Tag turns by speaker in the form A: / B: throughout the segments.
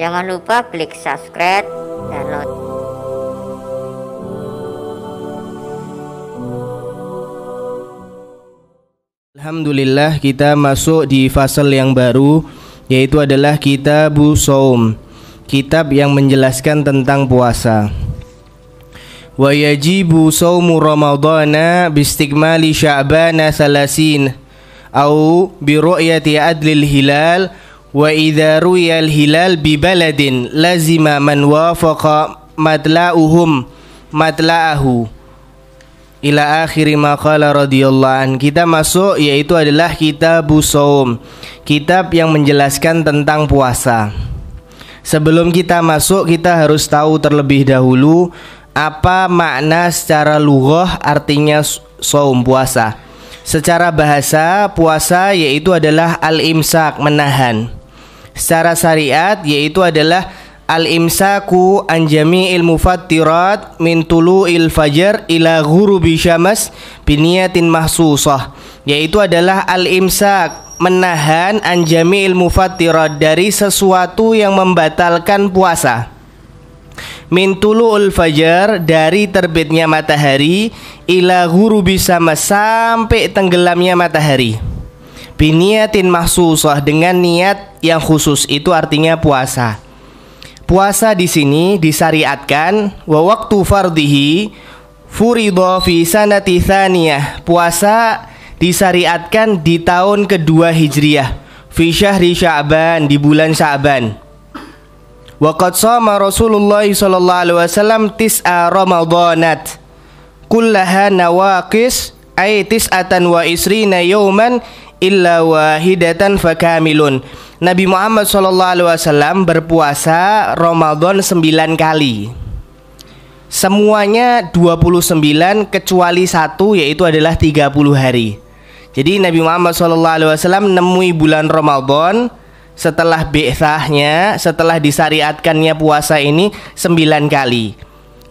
A: Jangan lupa klik subscribe dan like.
B: Alhamdulillah kita masuk di fasal yang baru yaitu adalah Kitabu Saum. Kitab yang menjelaskan tentang puasa. Wa yajibu saumu Ramadana bistigmali Sya'bana salasin au bi ru'yati adlil hilal Wa idza ruyal hilal bi baladin lazima man wafaqa madla'uhum madla'ahu ila akhiri maqala radhiyallahu an. Kita masuk yaitu adalah kitab Saum. Kitab yang menjelaskan tentang puasa. Sebelum kita masuk kita harus tahu terlebih dahulu apa makna secara lughah artinya saum puasa. Secara bahasa puasa yaitu adalah al-imsak menahan. Secara syariat yaitu adalah al-imsaku an jami'il mufattirat min tulu'il fajar ila ghurubi syamas biniyatin mahsusah. Yaitu adalah al-imsak menahan an jami'il mufattirat dari sesuatu yang membatalkan puasa min tulu'ul fajar dari terbitnya matahari ila ghurubi sama sampai tenggelamnya matahari biniatin mahsusah dengan niat yang khusus itu artinya puasa. Puasa di sini disyariatkan wa waktu fardhihi furidha fi sanati thaniyah. Puasa disyariatkan di tahun kedua Hijriah fi syahri Sya'ban di bulan Sya'ban. Waqad sama Rasulullah sallallahu alaihi wasallam tis'a Ramadanat kullaha nawaqis ay tis'atan wa isrina yawman illa wahidatan fakamilun. Nabi Muhammad sallallahu alaihi wasallam berpuasa Ramadan 9 kali. Semuanya 29 kecuali satu yaitu adalah 30 hari. Jadi Nabi Muhammad sallallahu alaihi wasallam nemui bulan Ramadan setelah bi'thahnya, setelah disyariatkannya puasa ini 9 kali.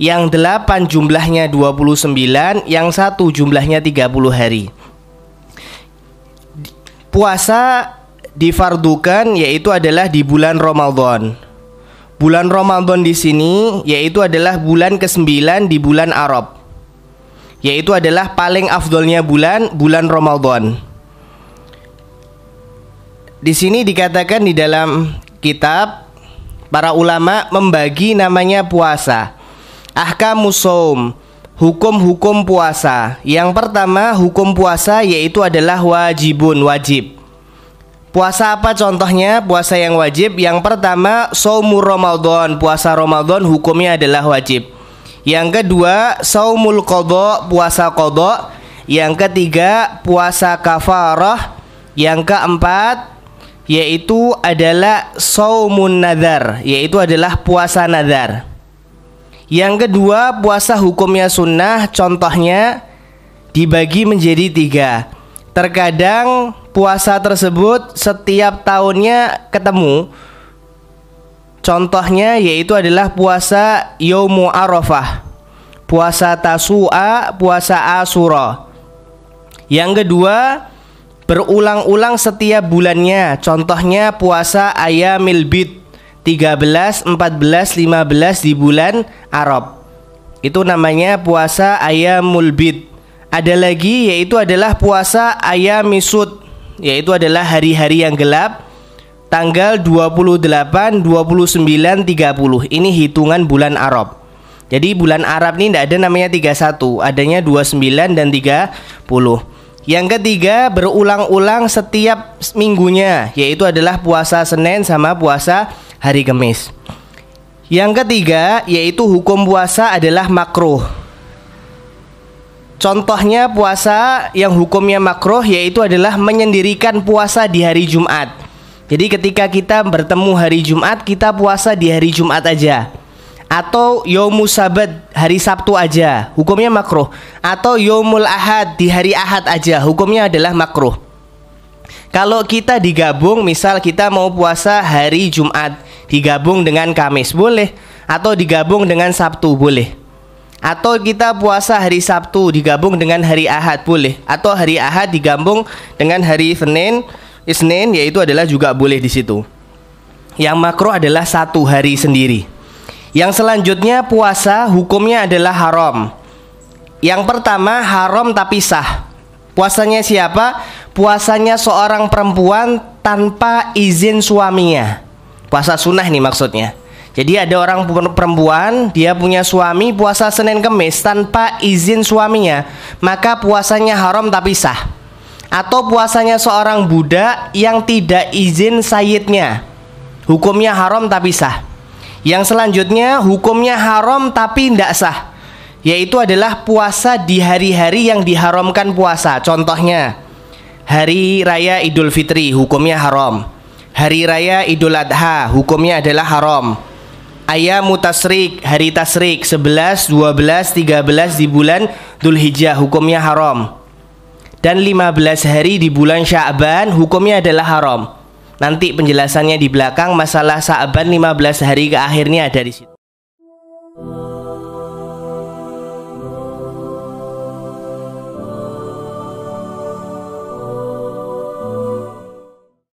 B: Yang delapan jumlahnya 29, yang satu jumlahnya 30 hari puasa difardukan yaitu adalah di bulan Ramadan. Bulan Ramadan di sini yaitu adalah bulan ke-9 di bulan Arab. Yaitu adalah paling afdolnya bulan bulan Ramadan. Di sini dikatakan di dalam kitab para ulama membagi namanya puasa. Ahkamus Hukum-hukum puasa. Yang pertama hukum puasa yaitu adalah wajibun wajib. Puasa apa contohnya? Puasa yang wajib. Yang pertama Saumur Ramadan. Puasa Ramadan hukumnya adalah wajib. Yang kedua Saumul Qadha Puasa Qadha. Yang ketiga Puasa Kafarah. Yang keempat Yaitu adalah Saumun Nadar Yaitu adalah puasa nadar yang kedua, puasa hukumnya sunnah, contohnya dibagi menjadi tiga. Terkadang puasa tersebut setiap tahunnya ketemu. Contohnya yaitu adalah puasa Yomu Arafah, puasa Tasua, puasa Asura. Yang kedua, berulang-ulang setiap bulannya. Contohnya puasa Ayamil Bid 13, 14, 15 di bulan Arab. Itu namanya puasa ayamul bid. Ada lagi yaitu adalah puasa ayam misud yaitu adalah hari-hari yang gelap tanggal 28, 29, 30. Ini hitungan bulan Arab. Jadi bulan Arab ini tidak ada namanya 31, adanya 29 dan 30. Yang ketiga berulang-ulang setiap minggunya yaitu adalah puasa Senin sama puasa hari Kamis. Yang ketiga yaitu hukum puasa adalah makruh. Contohnya puasa yang hukumnya makruh yaitu adalah menyendirikan puasa di hari Jumat. Jadi ketika kita bertemu hari Jumat kita puasa di hari Jumat aja. Atau Yomus Sabat hari Sabtu aja, hukumnya makruh. Atau Yomul Ahad di hari Ahad aja, hukumnya adalah makruh. Kalau kita digabung, misal kita mau puasa hari Jumat, digabung dengan Kamis boleh atau digabung dengan Sabtu boleh atau kita puasa hari Sabtu digabung dengan hari Ahad boleh atau hari Ahad digabung dengan hari Senin Isnin yaitu adalah juga boleh di situ. Yang makro adalah satu hari sendiri. Yang selanjutnya puasa hukumnya adalah haram. Yang pertama haram tapi sah. Puasanya siapa? Puasanya seorang perempuan tanpa izin suaminya. Puasa sunnah nih maksudnya. Jadi ada orang perempuan dia punya suami puasa Senin Kemis tanpa izin suaminya, maka puasanya haram tapi sah. Atau puasanya seorang budak yang tidak izin sayidnya, hukumnya haram tapi sah. Yang selanjutnya hukumnya haram tapi tidak sah, yaitu adalah puasa di hari-hari yang diharamkan puasa. Contohnya hari raya Idul Fitri hukumnya haram. Hari raya Idul Adha hukumnya adalah haram ayam mutasrik hari tasrik 11, 12, 13 di bulan Dzulhijjah hukumnya haram dan 15 hari di bulan Sya'ban hukumnya adalah haram nanti penjelasannya di belakang. Masalah Sya'ban 15 hari ke akhirnya ada di situ